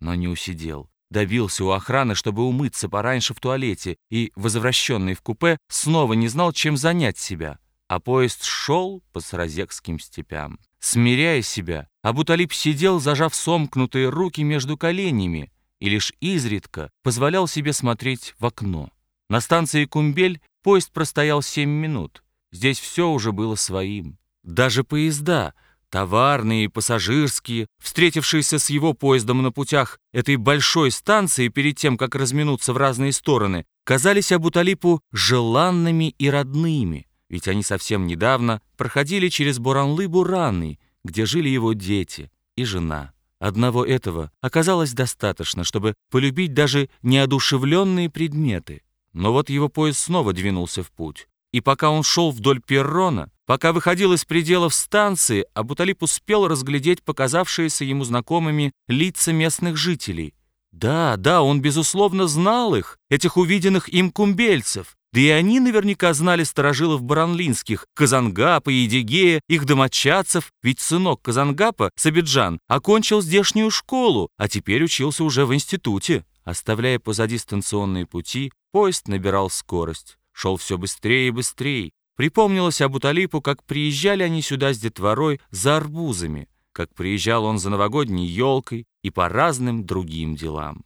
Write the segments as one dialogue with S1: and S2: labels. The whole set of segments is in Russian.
S1: но не усидел. Добился у охраны, чтобы умыться пораньше в туалете, и, возвращенный в купе, снова не знал, чем занять себя. А поезд шел по саразекским степям. Смиряя себя, Абуталиб сидел, зажав сомкнутые руки между коленями, и лишь изредка позволял себе смотреть в окно. На станции Кумбель поезд простоял семь минут. Здесь все уже было своим. Даже поезда — Товарные и пассажирские, встретившиеся с его поездом на путях этой большой станции перед тем, как разминуться в разные стороны, казались Абуталипу желанными и родными, ведь они совсем недавно проходили через Буранлы-Бураны, где жили его дети и жена. Одного этого оказалось достаточно, чтобы полюбить даже неодушевленные предметы. Но вот его поезд снова двинулся в путь. И пока он шел вдоль перрона, пока выходил из пределов станции, Абуталип успел разглядеть показавшиеся ему знакомыми лица местных жителей. Да, да, он, безусловно, знал их, этих увиденных им кумбельцев. Да и они наверняка знали старожилов баранлинских, Казангапа и Едигея, их домочадцев, ведь сынок Казангапа, Сабиджан, окончил здешнюю школу, а теперь учился уже в институте. Оставляя позади станционные пути, поезд набирал скорость шел все быстрее и быстрее. Припомнилось Абуталипу, как приезжали они сюда с детворой за арбузами, как приезжал он за новогодней елкой и по разным другим делам.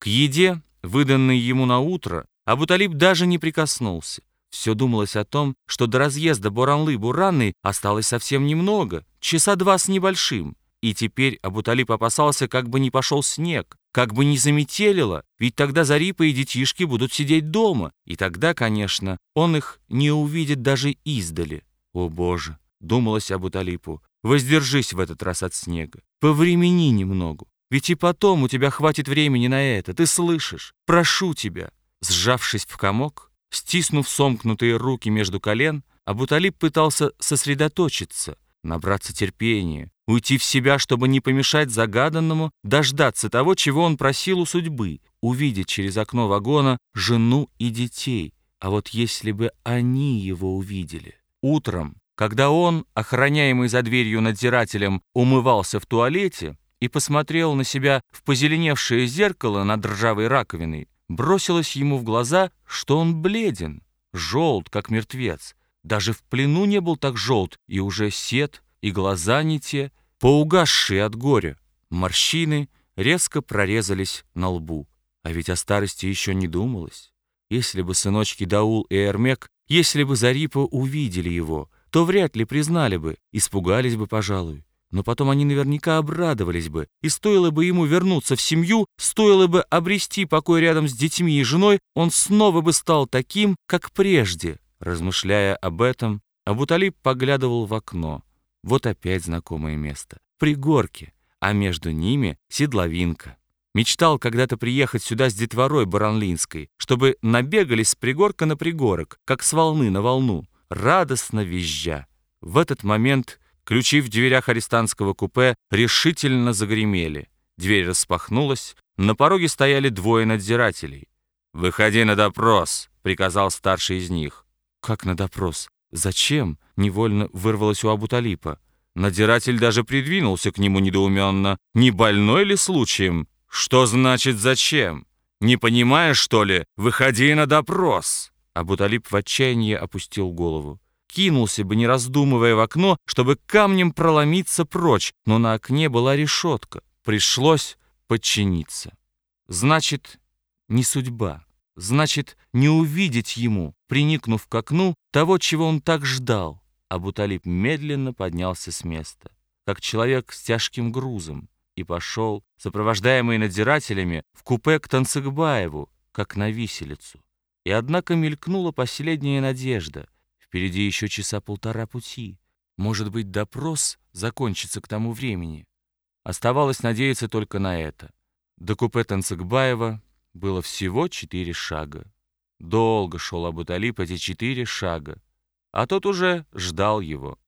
S1: К еде, выданной ему на утро, Абуталип даже не прикоснулся. Все думалось о том, что до разъезда Боранлы-Буранны осталось совсем немного, часа два с небольшим. И теперь Абуталип опасался, как бы не пошел снег, как бы не заметелило, ведь тогда Зарипа и детишки будут сидеть дома, и тогда, конечно, он их не увидит даже издали. О боже, думалось Абуталипу, воздержись в этот раз от снега, повремени немного, ведь и потом у тебя хватит времени на это, ты слышишь, прошу тебя. Сжавшись в комок, стиснув сомкнутые руки между колен, Абуталип пытался сосредоточиться, набраться терпения, уйти в себя, чтобы не помешать загаданному, дождаться того, чего он просил у судьбы, увидеть через окно вагона жену и детей. А вот если бы они его увидели? Утром, когда он, охраняемый за дверью надзирателем, умывался в туалете и посмотрел на себя в позеленевшее зеркало над ржавой раковиной, бросилось ему в глаза, что он бледен, желт, как мертвец. Даже в плену не был так желт, и уже сед, и глаза не те, поугасшие от горя. Морщины резко прорезались на лбу. А ведь о старости еще не думалось. Если бы сыночки Даул и Эрмек, если бы Зарипа увидели его, то вряд ли признали бы, испугались бы, пожалуй. Но потом они наверняка обрадовались бы, и стоило бы ему вернуться в семью, стоило бы обрести покой рядом с детьми и женой, он снова бы стал таким, как прежде. Размышляя об этом, Абуталиб поглядывал в окно. Вот опять знакомое место. Пригорки, а между ними седловинка. Мечтал когда-то приехать сюда с детворой баранлинской, чтобы набегались с пригорка на пригорок, как с волны на волну, радостно визжа. В этот момент ключи в дверях арестантского купе решительно загремели. Дверь распахнулась, на пороге стояли двое надзирателей. «Выходи на допрос», — приказал старший из них. «Как на допрос? «Зачем?» — невольно вырвалось у Абуталипа. Надиратель даже придвинулся к нему недоуменно. «Не больной ли случаем?» «Что значит «зачем»? Не понимаешь, что ли? Выходи на допрос!» Абуталип в отчаянии опустил голову. Кинулся бы, не раздумывая в окно, чтобы камнем проломиться прочь, но на окне была решетка. Пришлось подчиниться. Значит, не судьба. Значит, не увидеть ему, приникнув к окну, того, чего он так ждал. Абуталиб медленно поднялся с места, как человек с тяжким грузом, и пошел, сопровождаемый надзирателями, в купе к Танцыгбаеву, как на виселицу. И однако мелькнула последняя надежда. Впереди еще часа полтора пути. Может быть, допрос закончится к тому времени. Оставалось надеяться только на это. До купе Танцыгбаева было всего четыре шага. Долго шел Абуталип эти четыре шага, а тот уже ждал его.